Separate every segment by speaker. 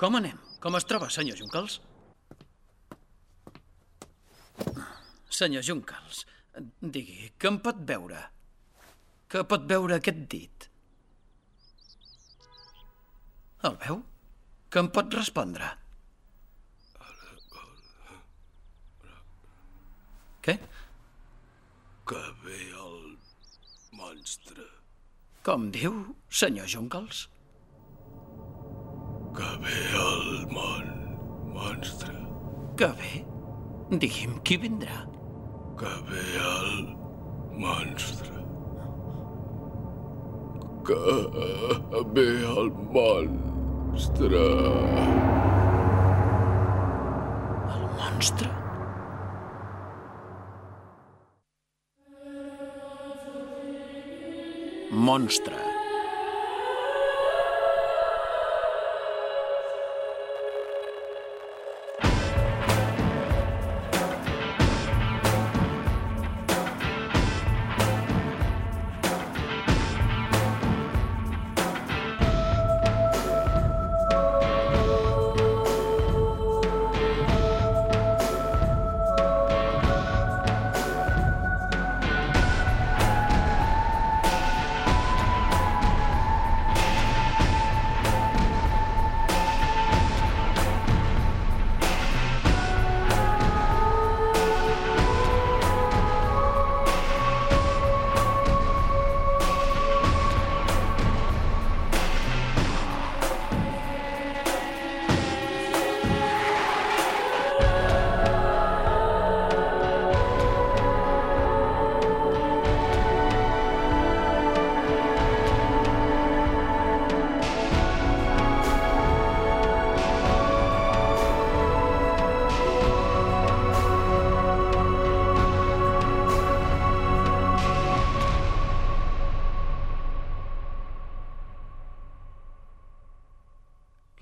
Speaker 1: Com anem? Com es troba, senyor Juncals? Senyor Juncals, digui, que em pot veure? Que pot veure aquest dit? El veu? Que em pot respondre? Què?
Speaker 2: Que ve el monstre.
Speaker 1: Com diu, senyor Juncals?
Speaker 2: Que ve el món monstre.
Speaker 1: Que bé. Digui'm qui vindrà.
Speaker 2: Que ve el monstre. Que ve el monstre.
Speaker 1: El monstre? Monstre.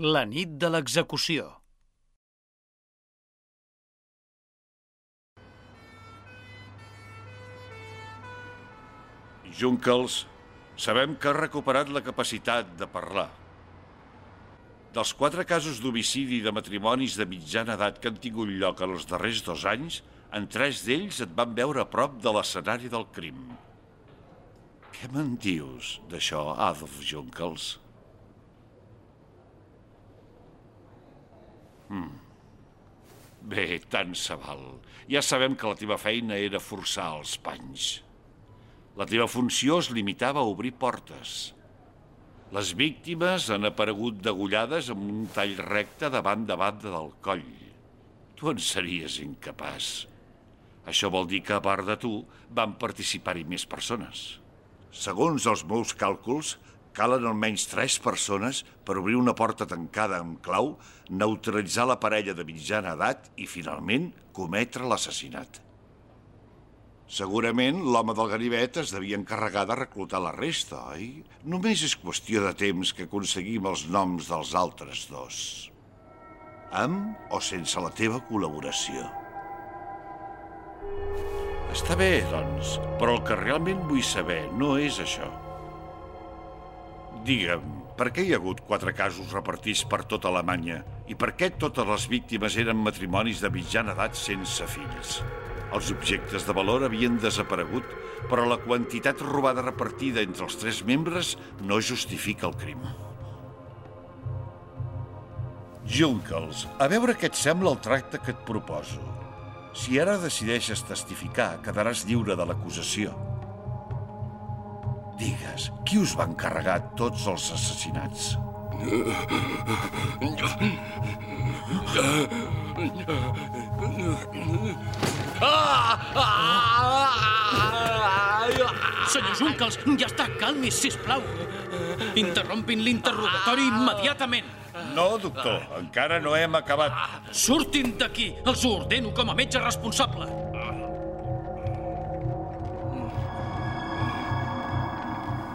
Speaker 1: La nit de l'execució.
Speaker 3: Junkels, sabem que ha recuperat la capacitat de parlar. Dels quatre casos d'homicidi de matrimonis de mitjana edat que han tingut lloc en els darrers dos anys, en tres d'ells et van veure a prop de l'escenari del crim. Què me'n dius d'això, Adolf Junkels? Hmm. Bé, tant se val. Ja sabem que la teva feina era forçar els panys. La teva funció es limitava a obrir portes. Les víctimes han aparegut degollades amb un tall recte davant de banda del coll. Tu en series incapaç. Això vol dir que, a part de tu, van participar-hi més persones. Segons els meus càlculs, calen almenys tres persones per obrir una porta tancada amb clau, neutralitzar la parella de mitjana edat i, finalment, cometre l'assassinat. Segurament l'home del ganivet es devia encarregar de reclutar la resta, oi? Només és qüestió de temps que aconseguim els noms dels altres dos. Amb o sense la teva col·laboració. Està bé, doncs, però el que realment vull saber no és això. Digue'm, per què hi ha hagut quatre casos repartits per tota Alemanya i per què totes les víctimes eren matrimonis de mitjana edat sense fills? Els objectes de valor havien desaparegut, però la quantitat robada repartida entre els tres membres no justifica el crim. Junkels, a veure què et sembla el tracte que et proposo. Si ara decideixes testificar, quedaràs lliure de l'acusació. Digues, qui us va encarregar tots els assassinats?
Speaker 1: Senyor Juncals, ja està, calmis, sisplau. Interrompin l'interrogatori immediatament.
Speaker 3: No, doctor, encara no hem acabat.
Speaker 1: Surtin d'aquí, els ho ordeno com a metge responsable.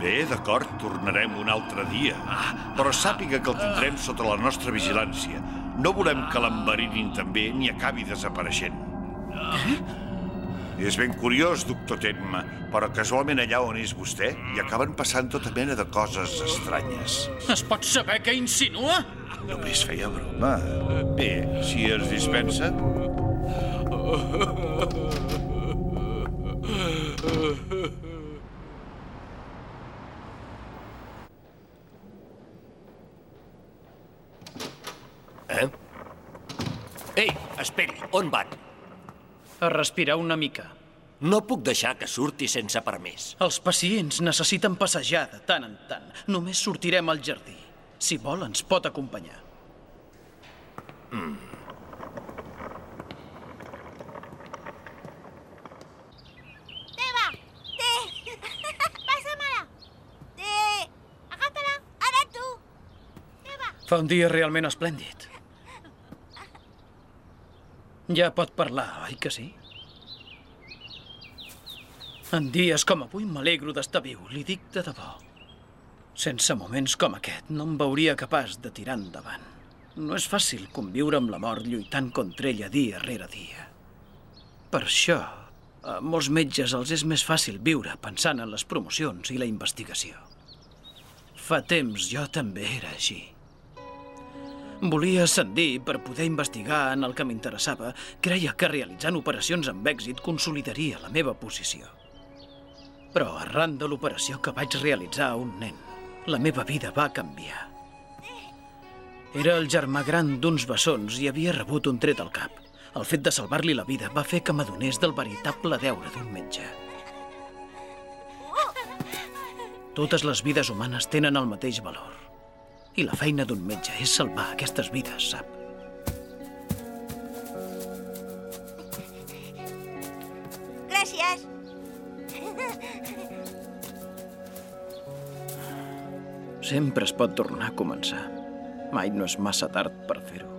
Speaker 3: Bé, d'acord, tornarem un altre dia. Però sàpiga que el tindrem sota la nostra vigilància. No volem que l'enverinin també ni acabi desapareixent. És ben curiós, doctor Tenma, però casualment allà on és vostè hi acaben passant tota mena de coses estranyes.
Speaker 1: Es pot saber què insinua?
Speaker 3: Només feia broma. Bé, si es dispensa...
Speaker 4: Eh? Ei, esperi, on van?
Speaker 1: A respirar una mica.
Speaker 4: No puc deixar que surti sense permís.
Speaker 1: Els pacients necessiten passejar de tant en tant. Només sortirem al jardí. Si vol, ens pot acompanyar.
Speaker 5: Teva! Té! Passa-me-la! Té! Agafa-la! Ara tu! Teva!
Speaker 1: Fa un dia realment esplèndid. Ja pot parlar, oi que sí? En dies com avui m'alegro d'estar viu, li dic de debò. Sense moments com aquest no em veuria capaç de tirar endavant. No és fàcil conviure amb la mort lluitant contra ella dia rere dia. Per això, a molts metges els és més fàcil viure pensant en les promocions i la investigació. Fa temps jo també era així. Volia ascendir per poder investigar en el que m'interessava. Creia que realitzant operacions amb èxit consolidaria la meva posició. Però arran de l'operació que vaig realitzar a un nen, la meva vida va canviar. Era el germà gran d'uns bessons i havia rebut un tret al cap. El fet de salvar-li la vida va fer que m'adonés del veritable deure d'un metge. Totes les vides humanes tenen el mateix valor. I la feina d'un metge és salvar aquestes vides, sap?
Speaker 5: Gràcies!
Speaker 1: Sempre es pot tornar a començar. Mai no és massa tard per fer-ho.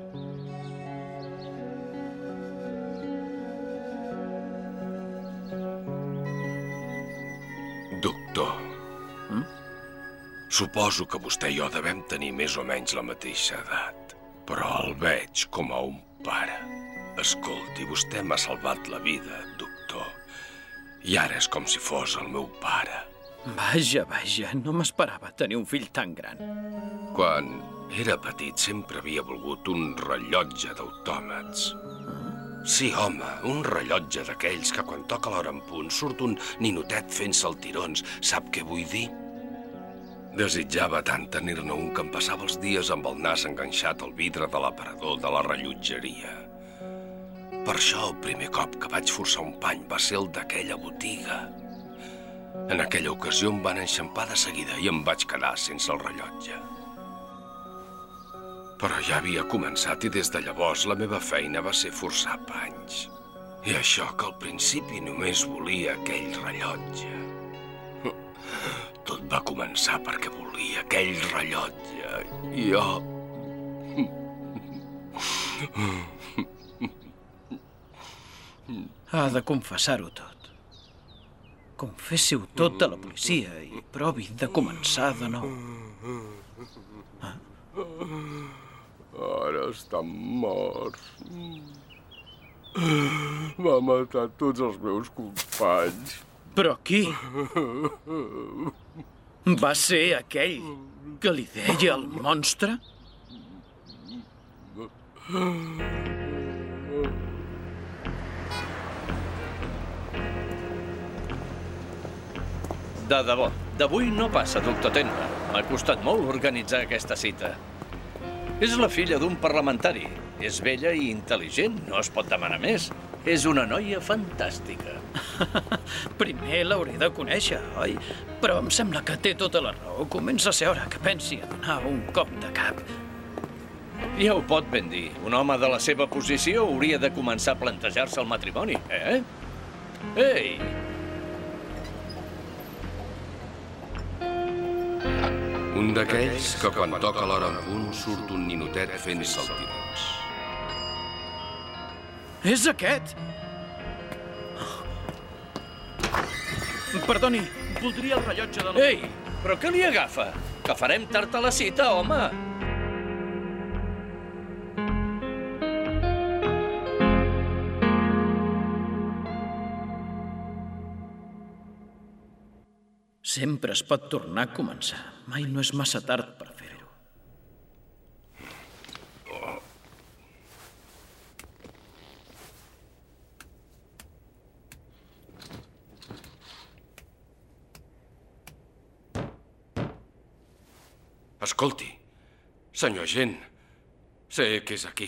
Speaker 6: Suposo que vostè i jo devem tenir més o menys la mateixa edat. Però el veig com a un pare. Escolti, vostè m'ha salvat la vida, doctor. I ara és com si fos el meu pare.
Speaker 1: Vaja, vaja, no m'esperava tenir un fill tan gran.
Speaker 6: Quan era petit sempre havia volgut un rellotge d'autòmats. Sí, home, un rellotge d'aquells que quan toca l'hora en punt surt un ninotet fent saltirons. Sap què vull dir? Desitjava tant tenir-ne un que em passava els dies amb el nas enganxat al vidre de l'aparador de la rellotgeria. Per això el primer cop que vaig forçar un pany va ser el d'aquella botiga. En aquella ocasió em van enxampar de seguida i em vaig quedar sense el rellotge. Però ja havia començat i des de llavors la meva feina va ser forçar panys. I això que al principi només volia aquell rellotge. Va començar perquè volia aquell rellotge. I jo...
Speaker 1: Ha de confessar-ho tot. Confessi-ho tot a la policia i provi de començar de nou.
Speaker 6: Ara està mort. Va matar tots els meus companys.
Speaker 1: Però qui? Va ser aquell que li deia el monstre?
Speaker 7: De debò, d'avui no passa, doctor Tenma. M'ha costat molt organitzar aquesta cita. És la filla d'un parlamentari. És vella i intel·ligent, no es pot demanar més. És una noia fantàstica.
Speaker 1: Primer l'hauré de conèixer, oi? Però em sembla que té tota la raó. Comença a ser hora que pensi a donar un cop de cap.
Speaker 7: Ja ho pot ben dir. Un home de la seva posició hauria de començar a plantejar-se el matrimoni, eh? Ei!
Speaker 6: Un d'aquells que quan toca l'hora en punt surt un ninotet fent saltirons.
Speaker 1: És aquest? Perdoni, voldria el rellotge de la...
Speaker 7: Ei, però què li agafa? Que farem tard a la cita, home!
Speaker 1: Sempre es pot tornar a començar. Mai no és massa tard per
Speaker 2: Escolti, senyor agent, sé que és aquí.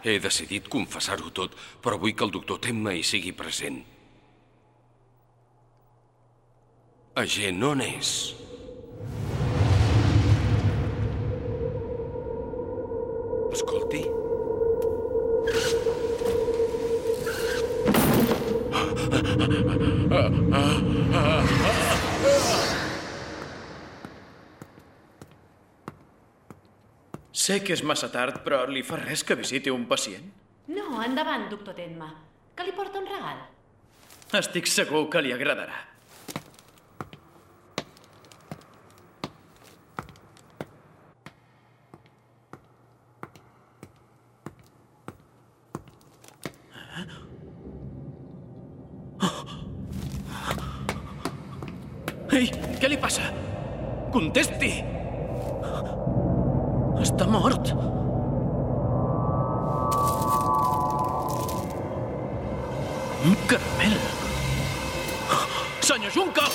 Speaker 2: He decidit confessar-ho tot, però vull que el doctor Temma hi sigui present. Agent, on és? Escolti.
Speaker 1: Sé que és massa tard, però li fa res que visiti un pacient?
Speaker 8: No, endavant, doctor Tenma. Que li porta un regal.
Speaker 1: Estic segur que li agradarà. Ei, què li passa? Contesti! Està mort. Un caramel. Senyor Juncal!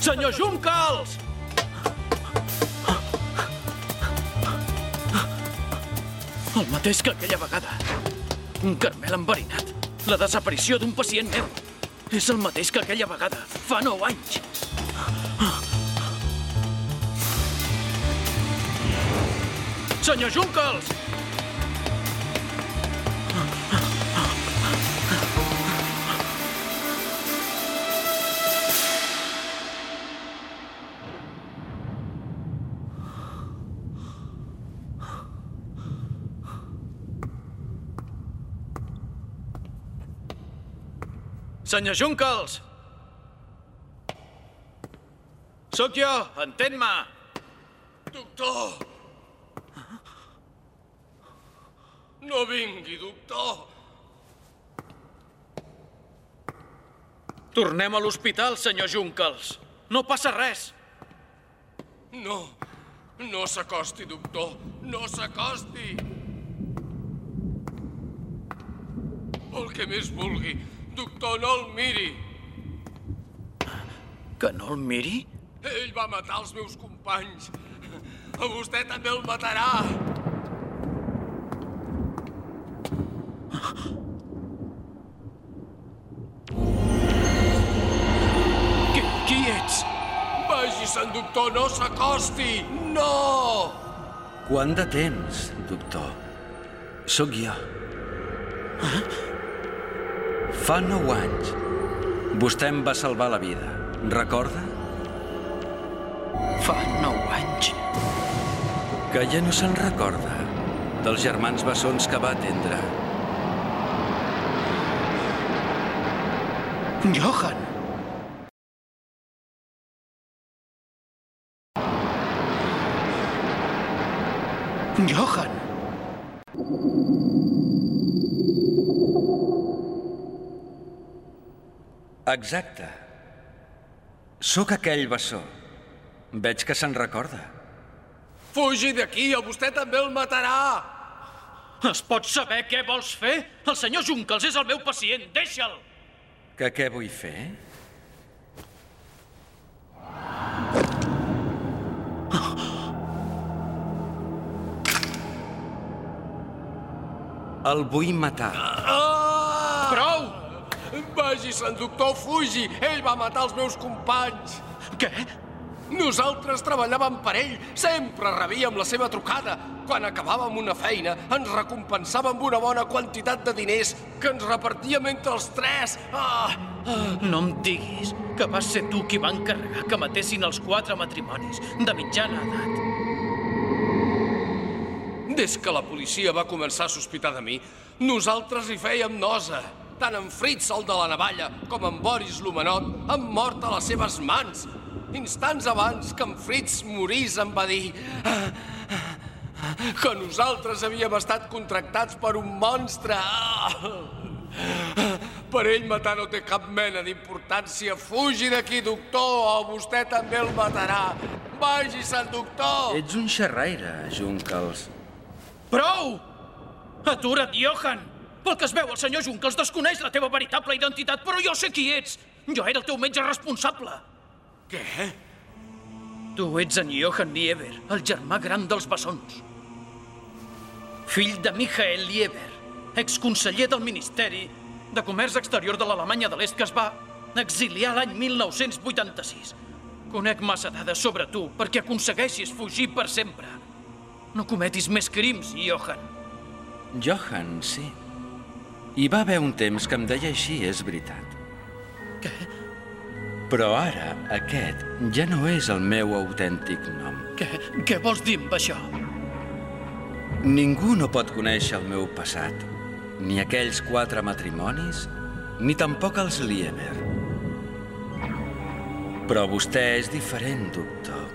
Speaker 1: Senyor Juncals! Mateix que aquella vegada. Un carmel enverinat. La desaparició d'un pacient meu. És el mateix que aquella vegada, fa nou anys. Senyor Juncals! Senyor Juncals! Sóc jo, entén-me!
Speaker 2: Doctor! No vingui, doctor!
Speaker 1: Tornem a l'hospital, senyor Juncals. No passa res.
Speaker 2: No, no s'acosti, doctor. No s'acosti. El que més vulgui. Doctor, no el miri.
Speaker 1: Que no el miri?
Speaker 2: Ell va matar els meus companys. A vostè també el matarà.
Speaker 1: Qui, qui ets?
Speaker 2: Vagi-se'n, doctor, no s'acosti! No!
Speaker 9: Quant de temps, doctor? Sóc jo. Fa nou anys. Vostè em va salvar la vida. Recorda?
Speaker 1: Fa nou anys.
Speaker 9: Que ja no se'n recorda dels germans bessons que va atendre.
Speaker 1: Johan! Johan!
Speaker 9: Exacte. Sóc aquell bessó. Veig que se'n recorda.
Speaker 2: Fugi d'aquí, o vostè també el matarà!
Speaker 1: Es pot saber què vols fer? El senyor Juncals és el meu pacient, deixa'l!
Speaker 9: Que què vull fer? El vull matar.
Speaker 2: Ah!
Speaker 1: Prou!
Speaker 2: Vagi-se'n, doctor, fugi! Ell va matar els meus companys!
Speaker 1: Què?
Speaker 2: Nosaltres treballàvem per ell. Sempre rebíem la seva trucada. Quan acabàvem una feina, ens recompensava amb una bona quantitat de diners que ens repartíem entre els tres. Ah! ah.
Speaker 1: No em diguis que vas ser tu qui va encarregar que matessin els quatre matrimonis de mitjana edat.
Speaker 2: Des que la policia va començar a sospitar de mi, nosaltres hi fèiem nosa. Tant en Fritz, el de la navalla, com en Boris l'homenot han mort a les seves mans. Instants abans que en Fritz morís em va dir que nosaltres havíem estat contractats per un monstre. Per ell matar no té cap mena d'importància. Fugi d'aquí, doctor, o vostè també el matarà. Vagi-se'n, doctor!
Speaker 9: Ets un xerraire, Junkels.
Speaker 1: Prou! Atura't, Johan! Pel que es veu, el senyor Junkels desconeix la teva veritable identitat, però jo sé qui ets. Jo era el teu metge responsable.
Speaker 2: Què?
Speaker 1: Tu ets en Johan Lieber, el germà gran dels bessons. Fill de Michael Lieber, exconseller del Ministeri de Comerç Exterior de l'Alemanya de l'Est que es va exiliar l'any 1986. Conec massa dades sobre tu perquè aconsegueixis fugir per sempre. No cometis més crims, Johan.
Speaker 9: Johan, sí. Hi va haver un temps que em deia així, és veritat.
Speaker 1: Què?
Speaker 9: Però ara, aquest ja no és el meu autèntic nom.
Speaker 1: Què, què vols dir amb això?
Speaker 9: Ningú no pot conèixer el meu passat, ni aquells quatre matrimonis, ni tampoc els Lieber. Però vostè és diferent, doctor.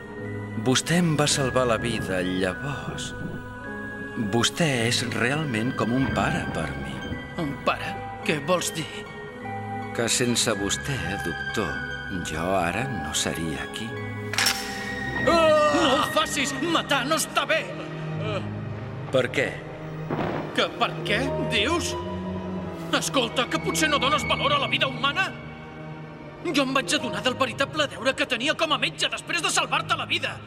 Speaker 9: Vostè em va salvar la vida, llavors... Vostè és realment com un pare per mi.
Speaker 1: Un pare? Què vols dir?
Speaker 9: Que sense vostè, doctor, jo ara no seria aquí.
Speaker 1: No ho facis! Matar no està bé!
Speaker 9: Per què?
Speaker 1: Que per què, dius? Escolta, que potser no dones valor a la vida humana? Jo em vaig adonar del veritable deure que tenia com a metge després de salvar-te la vida.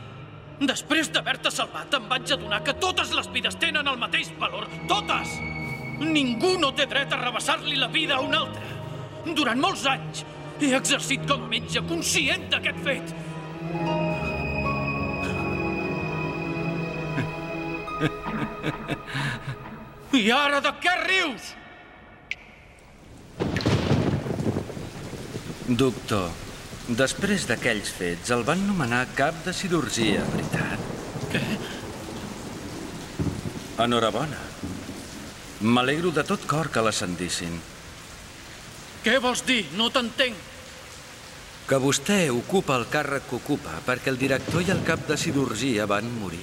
Speaker 1: Després d'haver-te salvat, em vaig adonar que totes les vides tenen el mateix valor. Totes! Ningú no té dret a rebassar-li la vida a un altre. Durant molts anys he exercit com a metge conscient d'aquest fet. I ara de què rius?
Speaker 9: Doctor, després d'aquells fets el van nomenar cap de cirurgia, veritat?
Speaker 1: Què?
Speaker 9: Enhorabona. M'alegro de tot cor que l'ascendissin.
Speaker 1: Què vols dir? No t'entenc.
Speaker 9: Que vostè ocupa el càrrec que ocupa perquè el director i el cap de cirurgia van morir.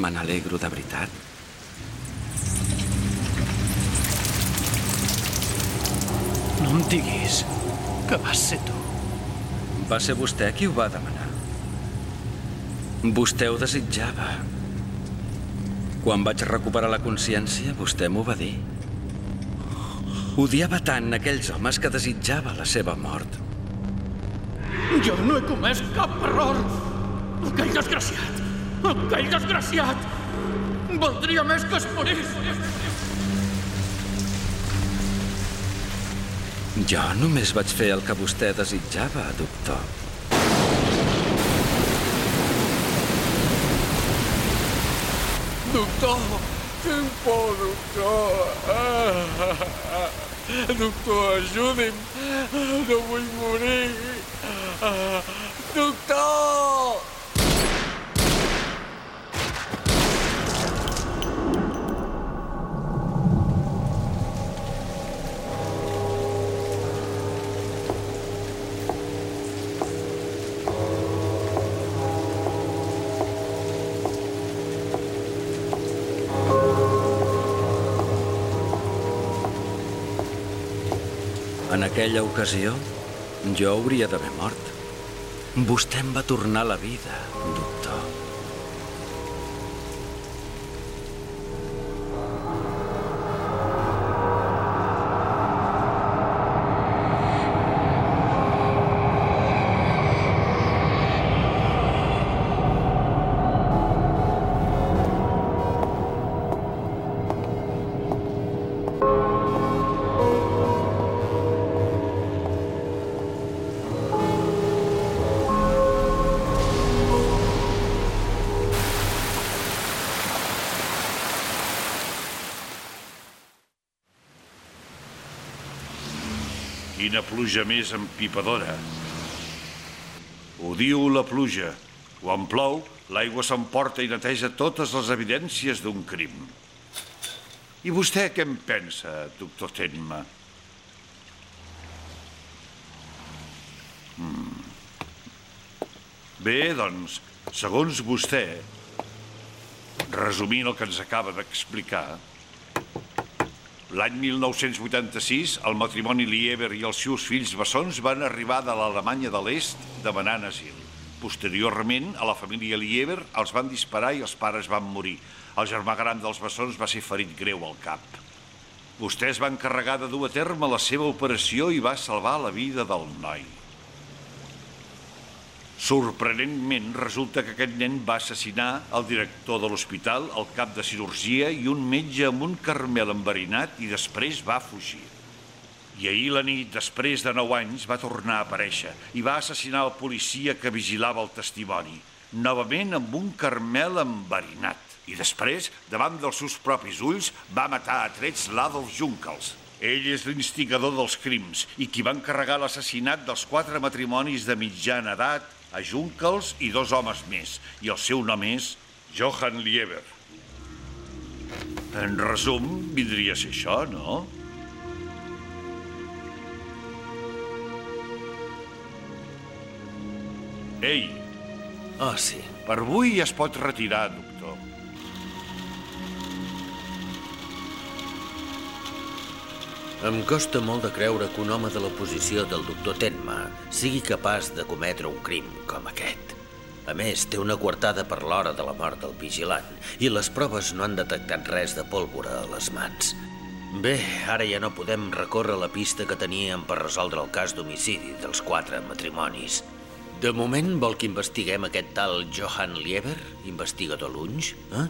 Speaker 9: Me n'alegro de veritat.
Speaker 1: No em diguis que vas ser tu.
Speaker 9: Va ser vostè qui ho va demanar. Vostè ho desitjava. Quan vaig recuperar la consciència, vostè m'ho va dir. Odiava tant aquells homes que desitjava la seva mort.
Speaker 1: Jo no he comès cap error. Aquell desgraciat, aquell desgraciat, valdria més que es morís.
Speaker 9: Jo només vaig fer el que vostè desitjava, doctor.
Speaker 2: Doctor, tinc por, doctor. Ah, doctor, ajudi'm. No vull morir. Ah, doctor!
Speaker 9: En aquella ocasió, jo hauria d'haver mort. Vostè em va tornar la vida, doctor.
Speaker 3: Quina pluja més empipadora. Odio la pluja. Quan plou, l'aigua s'emporta i neteja totes les evidències d'un crim. I vostè què en pensa, doctor Tenma? Mm. Bé, doncs, segons vostè, resumint el que ens acaba d'explicar, l'any 1986 el matrimoni Lieber i els seus fills bessons van arribar de l'Alemanya de l'Est demanant asil. Posteriorment, a la família Lieber els van disparar i els pares van morir. El germà gran dels bessons va ser ferit greu al cap. Vostè es va encarregar de dur a terme la seva operació i va salvar la vida del noi. Sorprenentment, resulta que aquest nen va assassinar el director de l'hospital, el cap de cirurgia i un metge amb un carmel enverinat i després va fugir. I ahir la nit, després de 9 anys, va tornar a aparèixer i va assassinar el policia que vigilava el testimoni, novament amb un carmel enverinat. I després, davant dels seus propis ulls, va matar a trets l'Adolf Junkels. Ell és l'instigador dels crims i qui va encarregar l'assassinat dels quatre matrimonis de mitjana edat a Junkels i dos homes més, i el seu nom és Johann Lieber. En resum, vindria a ser això, no? Ei,
Speaker 10: Oh, sí.
Speaker 3: per avui es pot retirar, doctor.
Speaker 10: Em costa molt de creure que un home de la posició del doctor Tenma sigui capaç de cometre un crim com aquest. A més, té una coartada per l'hora de la mort del vigilant i les proves no han detectat res de pólvora a les mans. Bé, ara ja no podem recórrer la pista que teníem per resoldre el cas d'homicidi dels quatre matrimonis. De moment, vol que investiguem aquest tal Johann Lieber, investigador lunge? Eh?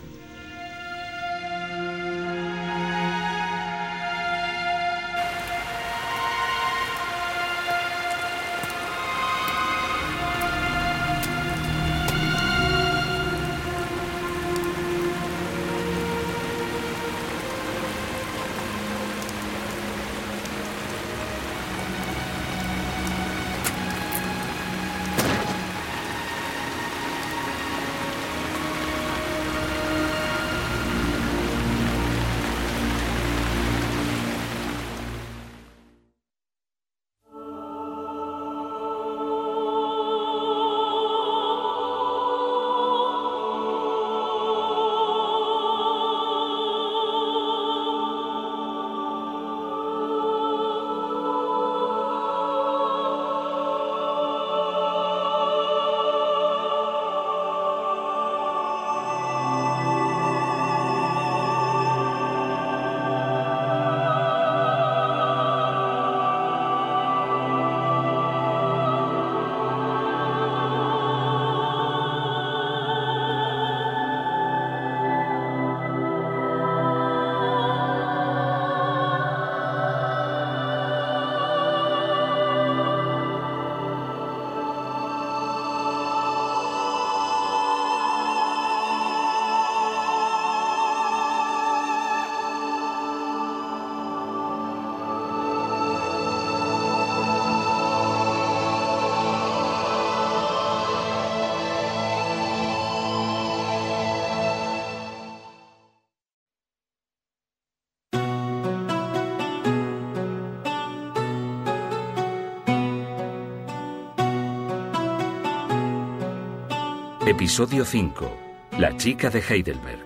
Speaker 11: Episodio 5. La chica de Heidelberg.